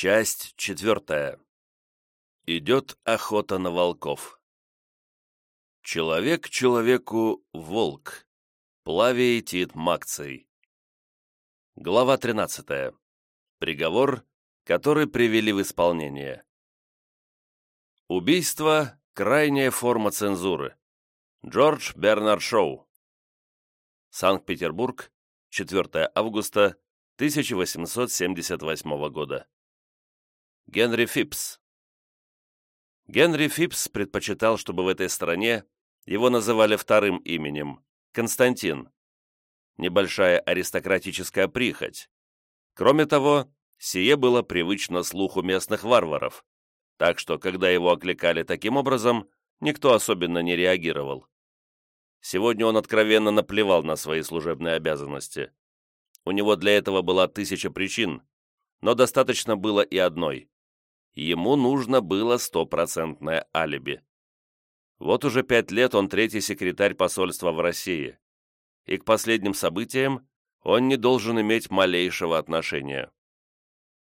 Часть четвертая. Идет охота на волков. Человек человеку волк. Плавий Тит Макций. Глава 13. Приговор, который привели в исполнение. Убийство – крайняя форма цензуры. Джордж Бернард Шоу. Санкт-Петербург, 4 августа 1878 года. Генри Фипс Генри Фипс предпочитал, чтобы в этой стране его называли вторым именем – Константин. Небольшая аристократическая прихоть. Кроме того, сие было привычно слуху местных варваров, так что, когда его окликали таким образом, никто особенно не реагировал. Сегодня он откровенно наплевал на свои служебные обязанности. У него для этого была тысяча причин, но достаточно было и одной. Ему нужно было стопроцентное алиби. Вот уже пять лет он третий секретарь посольства в России. И к последним событиям он не должен иметь малейшего отношения.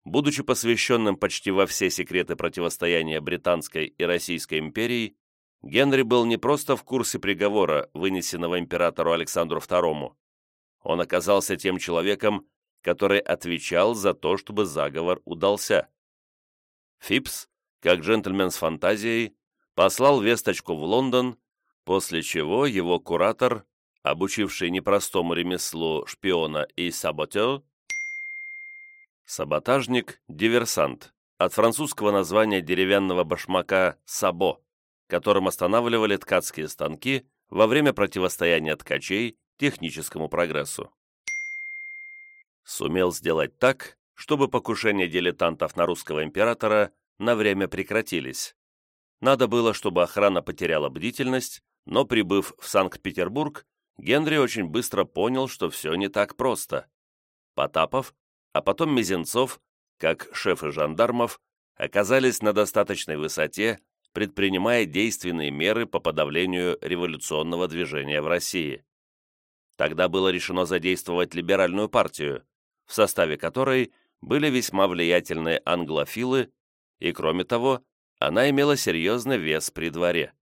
Будучи посвященным почти во все секреты противостояния Британской и Российской империй, Генри был не просто в курсе приговора, вынесенного императору Александру II. Он оказался тем человеком, который отвечал за то, чтобы заговор удался. Фипс, как джентльмен с фантазией, послал весточку в Лондон, после чего его куратор, обучивший непростому ремеслу шпиона и саботер, Саботажник – диверсант, от французского названия деревянного башмака «сабо», которым останавливали ткацкие станки во время противостояния ткачей техническому прогрессу. Сумел сделать так, чтобы покушения дилетантов на русского императора на время прекратились. Надо было, чтобы охрана потеряла бдительность, но, прибыв в Санкт-Петербург, Генри очень быстро понял, что все не так просто. Потапов а потом Мизинцов, как шефы жандармов, оказались на достаточной высоте, предпринимая действенные меры по подавлению революционного движения в России. Тогда было решено задействовать либеральную партию, в составе которой были весьма влиятельные англофилы, и, кроме того, она имела серьезный вес при дворе.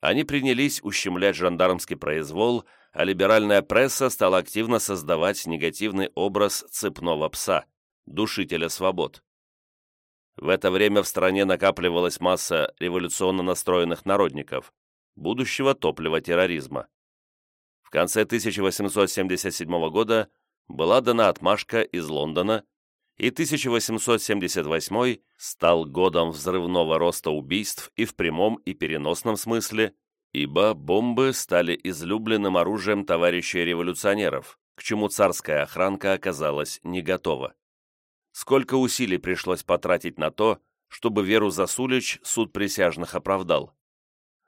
Они принялись ущемлять жандармский произвол а либеральная пресса стала активно создавать негативный образ цепного пса, душителя свобод. В это время в стране накапливалась масса революционно настроенных народников, будущего топлива терроризма. В конце 1877 года была дана отмашка из Лондона, и 1878 стал годом взрывного роста убийств и в прямом и переносном смысле, ибо бомбы стали излюбленным оружием товарищей революционеров, к чему царская охранка оказалась не готова. Сколько усилий пришлось потратить на то, чтобы Веру Засулич суд присяжных оправдал.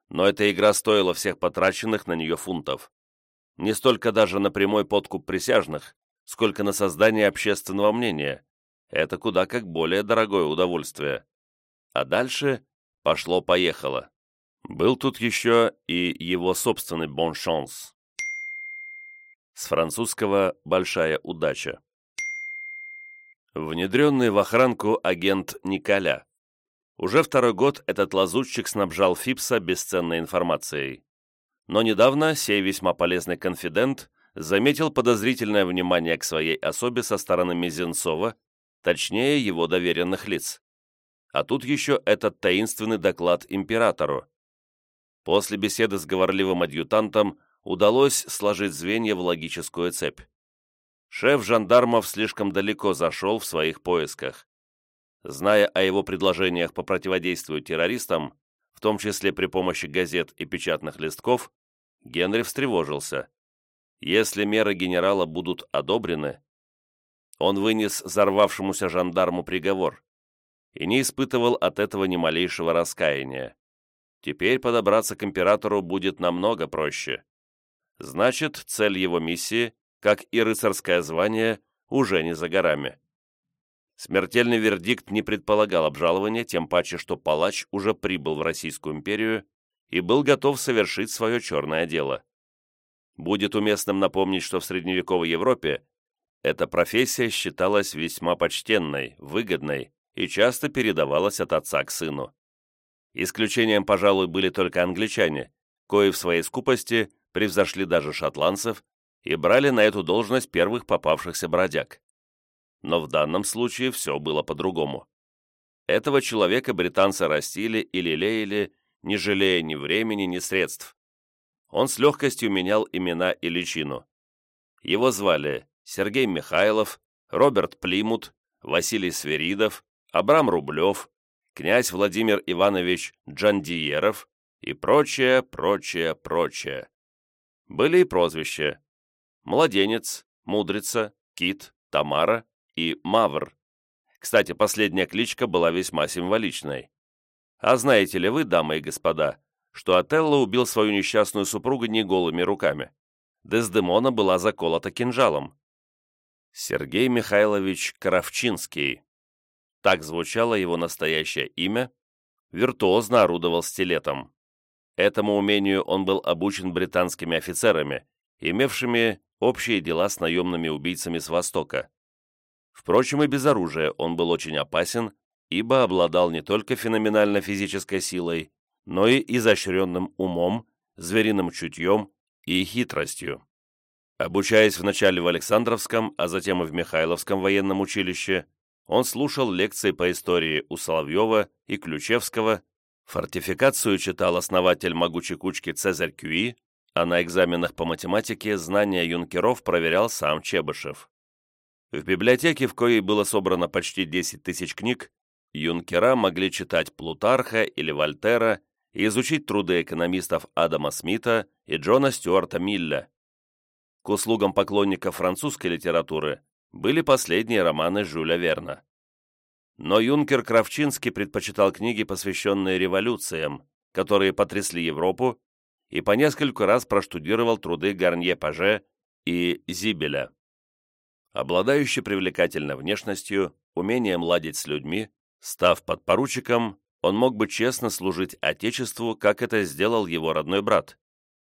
Но эта игра стоила всех потраченных на нее фунтов. Не столько даже на прямой подкуп присяжных, сколько на создание общественного мнения. Это куда как более дорогое удовольствие. А дальше пошло-поехало. Был тут еще и его собственный боншанс. С французского «большая удача». Внедренный в охранку агент Николя. Уже второй год этот лазутчик снабжал Фипса бесценной информацией. Но недавно сей весьма полезный конфидент заметил подозрительное внимание к своей особе со стороны Мизенцова, точнее его доверенных лиц. А тут еще этот таинственный доклад императору. После беседы с говорливым адъютантом удалось сложить звенья в логическую цепь. Шеф жандармов слишком далеко зашел в своих поисках. Зная о его предложениях по противодействию террористам, в том числе при помощи газет и печатных листков, Генри встревожился. Если меры генерала будут одобрены, он вынес взорвавшемуся жандарму приговор и не испытывал от этого ни малейшего раскаяния. Теперь подобраться к императору будет намного проще. Значит, цель его миссии, как и рыцарское звание, уже не за горами. Смертельный вердикт не предполагал обжалования, тем паче, что палач уже прибыл в Российскую империю и был готов совершить свое черное дело. Будет уместным напомнить, что в средневековой Европе эта профессия считалась весьма почтенной, выгодной, и часто передавалась от отца к сыну. Исключением, пожалуй, были только англичане, кои в своей скупости превзошли даже шотландцев и брали на эту должность первых попавшихся бродяг. Но в данном случае все было по-другому. Этого человека британцы растили и лелеяли, не жалея ни времени, ни средств. Он с легкостью менял имена и личину. Его звали Сергей Михайлов, Роберт Плимут, Василий Сверидов, Абрам Рублев, князь Владимир Иванович Джандиеров и прочее, прочее, прочее. Были и прозвища. Младенец, Мудрица, Кит, Тамара и Мавр. Кстати, последняя кличка была весьма символичной. А знаете ли вы, дамы и господа, что Отелло убил свою несчастную супругу не голыми руками? Дездемона была заколота кинжалом. Сергей Михайлович Кравчинский. Так звучало его настоящее имя. Виртуозно орудовал стилетом. Этому умению он был обучен британскими офицерами, имевшими общие дела с наемными убийцами с Востока. Впрочем, и без оружия он был очень опасен, ибо обладал не только феноменально физической силой, но и изощренным умом, звериным чутьем и хитростью. Обучаясь вначале в Александровском, а затем и в Михайловском военном училище, он слушал лекции по истории у Соловьева и Ключевского, фортификацию читал основатель могучей кучки Цезарь Кюи, а на экзаменах по математике знания юнкеров проверял сам Чебышев. В библиотеке, в коей было собрано почти 10 тысяч книг, юнкера могли читать Плутарха или Вольтера и изучить труды экономистов Адама Смита и Джона Стюарта Милля. К услугам поклонников французской литературы были последние романы Жюля Верна. Но юнкер Кравчинский предпочитал книги, посвященные революциям, которые потрясли Европу и по нескольку раз проштудировал труды Гарнье-Паже и Зибеля. Обладающий привлекательной внешностью, умением ладить с людьми, став подпоручиком, он мог бы честно служить Отечеству, как это сделал его родной брат.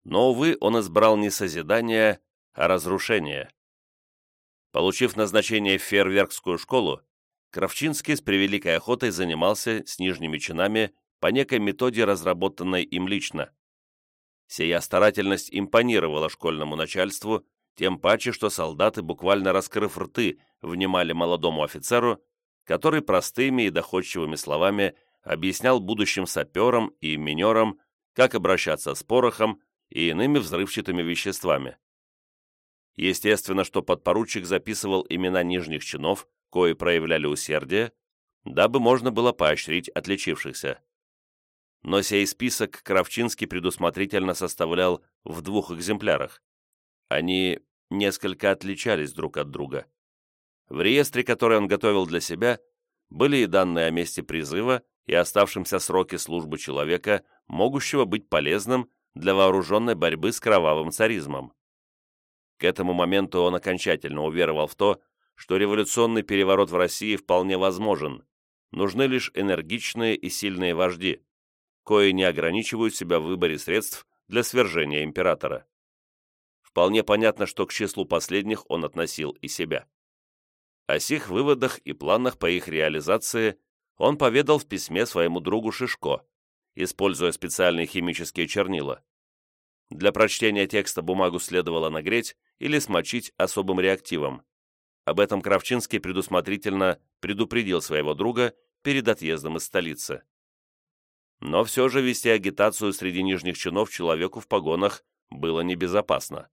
Но, увы, он избрал не созидание, а разрушение. Получив назначение в фейерверкскую школу, Кравчинский с превеликой охотой занимался с нижними чинами по некой методе, разработанной им лично. Сия старательность импонировала школьному начальству, тем паче, что солдаты, буквально раскрыв рты, внимали молодому офицеру, который простыми и доходчивыми словами объяснял будущим саперам и минерам, как обращаться с порохом и иными взрывчатыми веществами. Естественно, что подпоручик записывал имена нижних чинов, кои проявляли усердие, дабы можно было поощрить отличившихся но сей список Кравчинский предусмотрительно составлял в двух экземплярах. Они несколько отличались друг от друга. В реестре, который он готовил для себя, были и данные о месте призыва и оставшемся сроке службы человека, могущего быть полезным для вооруженной борьбы с кровавым царизмом. К этому моменту он окончательно уверовал в то, что революционный переворот в России вполне возможен, нужны лишь энергичные и сильные вожди, кои не ограничивают себя в выборе средств для свержения императора. Вполне понятно, что к числу последних он относил и себя. О сих выводах и планах по их реализации он поведал в письме своему другу Шишко, используя специальные химические чернила. Для прочтения текста бумагу следовало нагреть или смочить особым реактивом. Об этом Кравчинский предусмотрительно предупредил своего друга перед отъездом из столицы. Но все же вести агитацию среди нижних чинов человеку в погонах было небезопасно.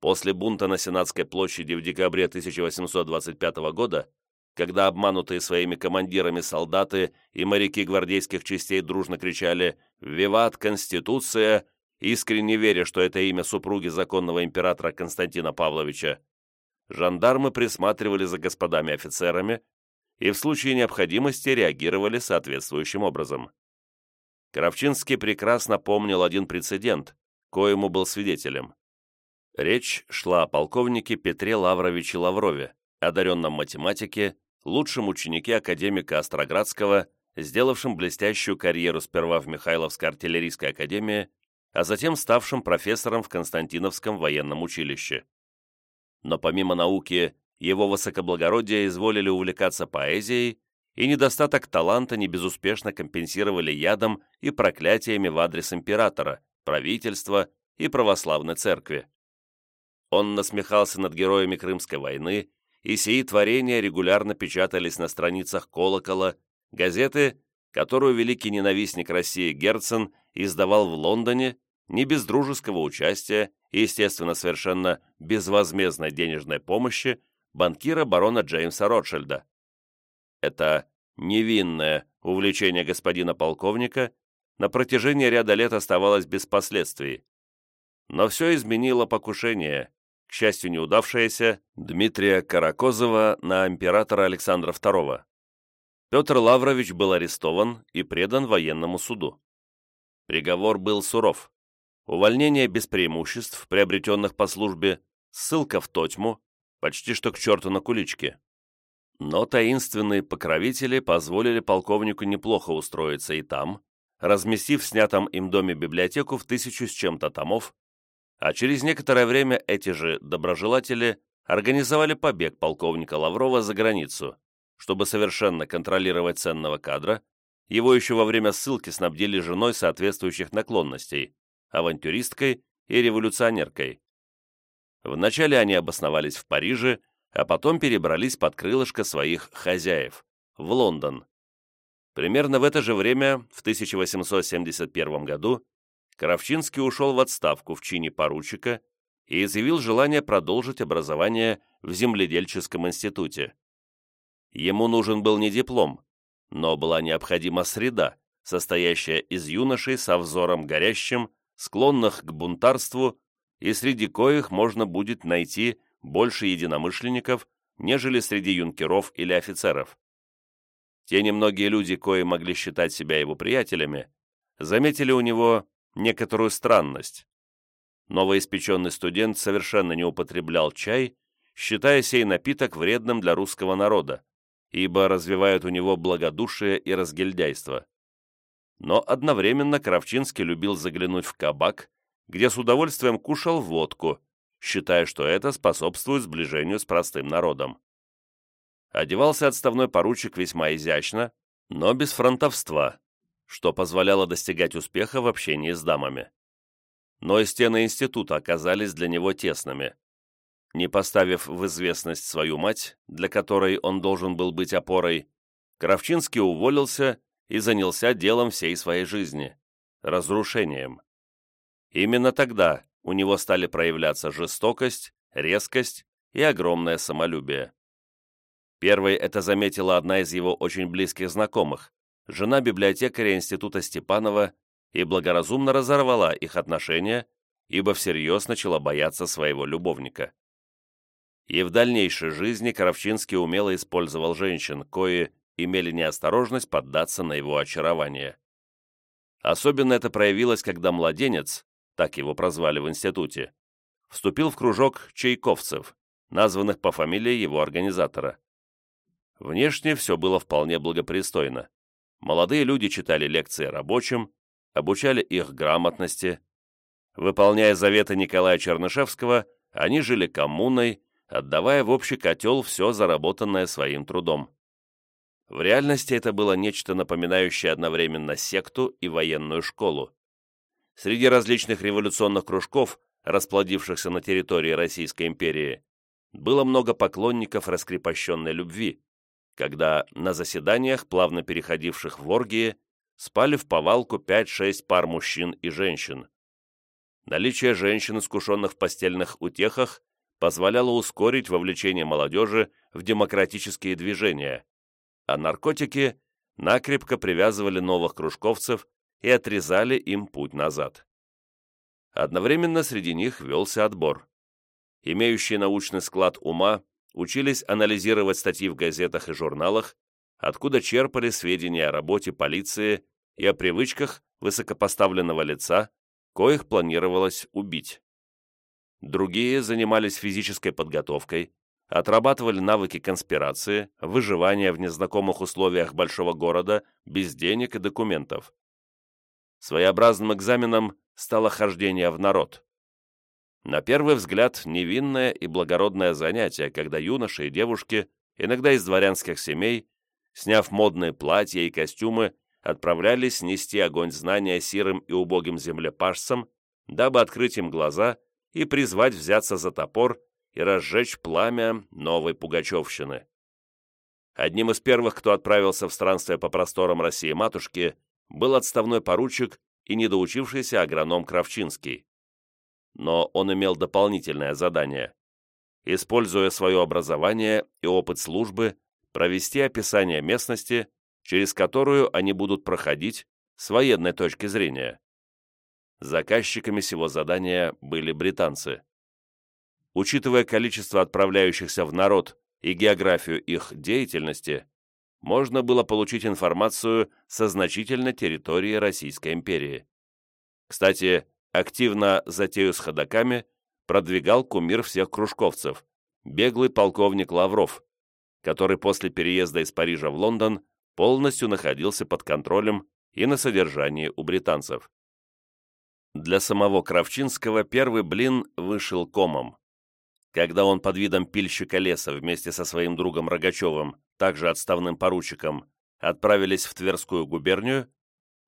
После бунта на Сенатской площади в декабре 1825 года, когда обманутые своими командирами солдаты и моряки гвардейских частей дружно кричали «Виват Конституция!», искренне веря, что это имя супруги законного императора Константина Павловича, жандармы присматривали за господами офицерами и в случае необходимости реагировали соответствующим образом. Кравчинский прекрасно помнил один прецедент, коему был свидетелем. Речь шла о полковнике Петре Лавровиче Лаврове, одаренном математике, лучшем ученике академика Остроградского, сделавшем блестящую карьеру сперва в Михайловской артиллерийской академии, а затем ставшим профессором в Константиновском военном училище. Но помимо науки, его высокоблагородие изволили увлекаться поэзией и недостаток таланта не безуспешно компенсировали ядом и проклятиями в адрес императора, правительства и православной церкви. Он насмехался над героями Крымской войны, и сии творения регулярно печатались на страницах «Колокола», газеты, которую великий ненавистник России Герцен издавал в Лондоне не без дружеского участия и, естественно, совершенно безвозмездной денежной помощи банкира барона Джеймса Ротшильда. Это невинное увлечение господина полковника на протяжении ряда лет оставалось без последствий. Но все изменило покушение, к счастью неудавшееся, Дмитрия Каракозова на императора Александра II. Петр Лаврович был арестован и предан военному суду. Приговор был суров. Увольнение без преимуществ, приобретенных по службе, ссылка в тотьму, почти что к черту на куличке. Но таинственные покровители позволили полковнику неплохо устроиться и там, разместив в снятом им доме библиотеку в тысячу с чем-то томов, а через некоторое время эти же доброжелатели организовали побег полковника Лаврова за границу, чтобы совершенно контролировать ценного кадра, его еще во время ссылки снабдили женой соответствующих наклонностей, авантюристкой и революционеркой. Вначале они обосновались в Париже, а потом перебрались под крылышко своих хозяев, в Лондон. Примерно в это же время, в 1871 году, Кравчинский ушел в отставку в чине поручика и изъявил желание продолжить образование в земледельческом институте. Ему нужен был не диплом, но была необходима среда, состоящая из юношей со взором горящим, склонных к бунтарству и среди коих можно будет найти больше единомышленников, нежели среди юнкеров или офицеров. Те немногие люди, кои могли считать себя его приятелями, заметили у него некоторую странность. Новоиспеченный студент совершенно не употреблял чай, считая сей напиток вредным для русского народа, ибо развивает у него благодушие и разгильдяйство. Но одновременно Кравчинский любил заглянуть в кабак, где с удовольствием кушал водку, считая, что это способствует сближению с простым народом. Одевался отставной поручик весьма изящно, но без фронтовства, что позволяло достигать успеха в общении с дамами. Но и стены института оказались для него тесными. Не поставив в известность свою мать, для которой он должен был быть опорой, Кравчинский уволился и занялся делом всей своей жизни – разрушением. Именно тогда у него стали проявляться жестокость, резкость и огромное самолюбие. Первой это заметила одна из его очень близких знакомых, жена библиотекаря Института Степанова, и благоразумно разорвала их отношения, ибо всерьез начала бояться своего любовника. И в дальнейшей жизни Коровчинский умело использовал женщин, кои имели неосторожность поддаться на его очарование. Особенно это проявилось, когда младенец, так его прозвали в институте, вступил в кружок чайковцев, названных по фамилии его организатора. Внешне все было вполне благопристойно. Молодые люди читали лекции рабочим, обучали их грамотности. Выполняя заветы Николая Чернышевского, они жили коммуной, отдавая в общий котел все заработанное своим трудом. В реальности это было нечто напоминающее одновременно секту и военную школу. Среди различных революционных кружков, расплодившихся на территории Российской империи, было много поклонников раскрепощенной любви, когда на заседаниях, плавно переходивших в оргии, спали в повалку 5-6 пар мужчин и женщин. Наличие женщин, искушенных в постельных утехах, позволяло ускорить вовлечение молодежи в демократические движения, а наркотики накрепко привязывали новых кружковцев и отрезали им путь назад. Одновременно среди них велся отбор. Имеющие научный склад ума учились анализировать статьи в газетах и журналах, откуда черпали сведения о работе полиции и о привычках высокопоставленного лица, коих планировалось убить. Другие занимались физической подготовкой, отрабатывали навыки конспирации, выживания в незнакомых условиях большого города без денег и документов своеобразным экзаменом стало хождение в народ. На первый взгляд невинное и благородное занятие, когда юноши и девушки, иногда из дворянских семей, сняв модные платья и костюмы, отправлялись нести огонь знания сирым и убогим землепашцам, дабы открыть им глаза и призвать взяться за топор и разжечь пламя новой пугачевщины. Одним из первых, кто отправился в странствие по просторам России-матушки, был отставной поручик и недоучившийся агроном Кравчинский. Но он имел дополнительное задание. Используя свое образование и опыт службы, провести описание местности, через которую они будут проходить с военной точки зрения. Заказчиками сего задания были британцы. Учитывая количество отправляющихся в народ и географию их деятельности, можно было получить информацию со значительной территории Российской империи. Кстати, активно затею с ходоками продвигал кумир всех кружковцев, беглый полковник Лавров, который после переезда из Парижа в Лондон полностью находился под контролем и на содержании у британцев. Для самого Кравчинского первый блин вышел комом. Когда он под видом пильщика леса вместе со своим другом Рогачевым также отставным поручиком, отправились в Тверскую губернию,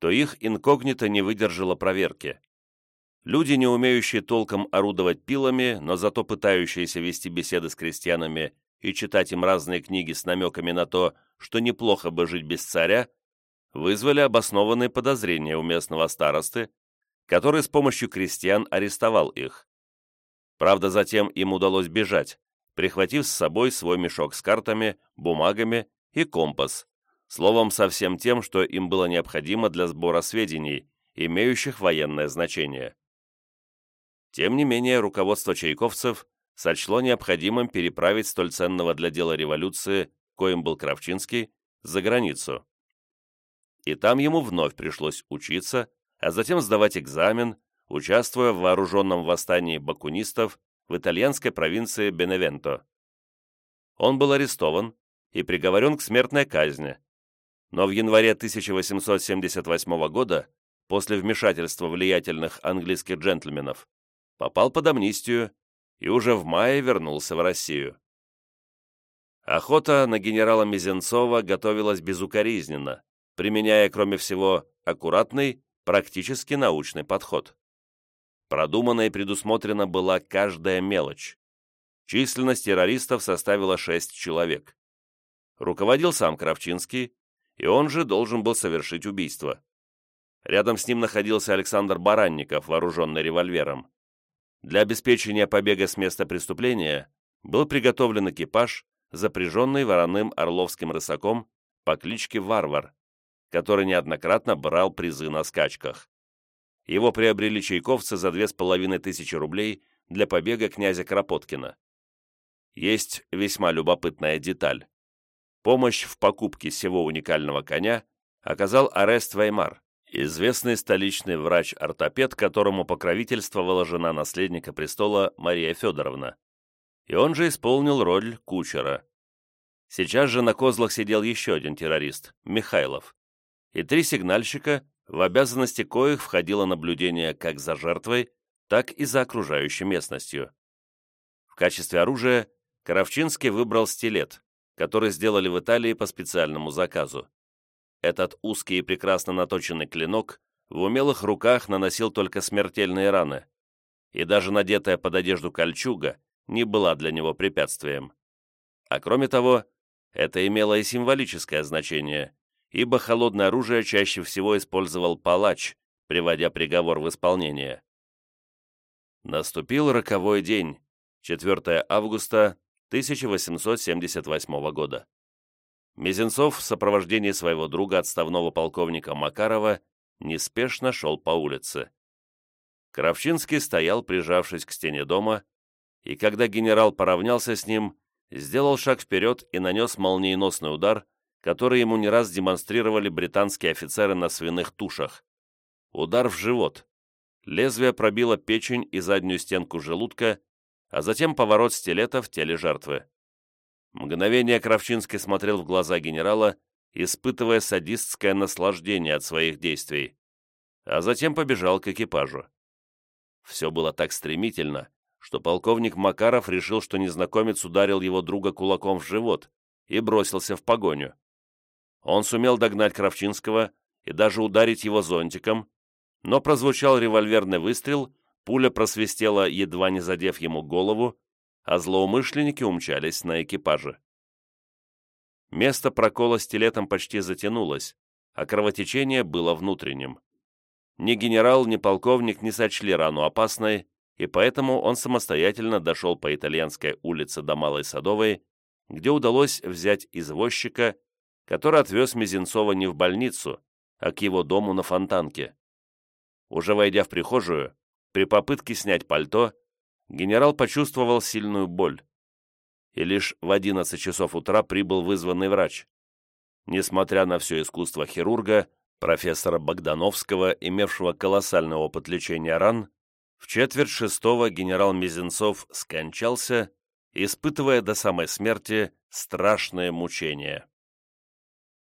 то их инкогнито не выдержало проверки. Люди, не умеющие толком орудовать пилами, но зато пытающиеся вести беседы с крестьянами и читать им разные книги с намеками на то, что неплохо бы жить без царя, вызвали обоснованные подозрения у местного старосты, который с помощью крестьян арестовал их. Правда, затем им удалось бежать, прихватив с собой свой мешок с картами, бумагами и компас, словом, со всем тем, что им было необходимо для сбора сведений, имеющих военное значение. Тем не менее, руководство чайковцев сочло необходимым переправить столь ценного для дела революции, коим был Кравчинский, за границу. И там ему вновь пришлось учиться, а затем сдавать экзамен, участвуя в вооруженном восстании бакунистов в итальянской провинции Беневенто. Он был арестован и приговорен к смертной казни, но в январе 1878 года, после вмешательства влиятельных английских джентльменов, попал под амнистию и уже в мае вернулся в Россию. Охота на генерала Мизенцова готовилась безукоризненно, применяя, кроме всего, аккуратный, практически научный подход. Продумана и предусмотрена была каждая мелочь. Численность террористов составила шесть человек. Руководил сам Кравчинский, и он же должен был совершить убийство. Рядом с ним находился Александр Баранников, вооруженный револьвером. Для обеспечения побега с места преступления был приготовлен экипаж, запряженный вороным орловским рысаком по кличке Варвар, который неоднократно брал призы на скачках. Его приобрели чайковцы за две с половиной тысячи рублей для побега князя Кропоткина. Есть весьма любопытная деталь. Помощь в покупке всего уникального коня оказал Арест Веймар, известный столичный врач-ортопед, которому покровительствовала жена наследника престола Мария Федоровна. И он же исполнил роль кучера. Сейчас же на козлах сидел еще один террорист, Михайлов. И три сигнальщика, в обязанности коих входило наблюдение как за жертвой, так и за окружающей местностью. В качестве оружия Кравчинский выбрал стилет, который сделали в Италии по специальному заказу. Этот узкий и прекрасно наточенный клинок в умелых руках наносил только смертельные раны, и даже надетая под одежду кольчуга не была для него препятствием. А кроме того, это имело и символическое значение, ибо холодное оружие чаще всего использовал палач, приводя приговор в исполнение. Наступил роковой день, 4 августа 1878 года. Мизинцов в сопровождении своего друга, отставного полковника Макарова, неспешно шел по улице. Кравчинский стоял, прижавшись к стене дома, и когда генерал поравнялся с ним, сделал шаг вперед и нанес молниеносный удар, который ему не раз демонстрировали британские офицеры на свиных тушах. Удар в живот. Лезвие пробило печень и заднюю стенку желудка, а затем поворот стилета в теле жертвы. Мгновение Кравчинский смотрел в глаза генерала, испытывая садистское наслаждение от своих действий, а затем побежал к экипажу. Все было так стремительно, что полковник Макаров решил, что незнакомец ударил его друга кулаком в живот и бросился в погоню. Он сумел догнать Кравчинского и даже ударить его зонтиком, но прозвучал револьверный выстрел, пуля просвистела, едва не задев ему голову, а злоумышленники умчались на экипаже. Место прокола стилетом почти затянулось, а кровотечение было внутренним. Ни генерал, ни полковник не сочли рану опасной, и поэтому он самостоятельно дошел по итальянской улице до Малой Садовой, где удалось взять извозчика, который отвез Мизинцова не в больницу, а к его дому на Фонтанке. Уже войдя в прихожую, при попытке снять пальто, генерал почувствовал сильную боль. И лишь в 11 часов утра прибыл вызванный врач. Несмотря на все искусство хирурга, профессора Богдановского, имевшего колоссальный опыт лечения ран, в четверть шестого генерал Мизинцов скончался, испытывая до самой смерти страшные мучения.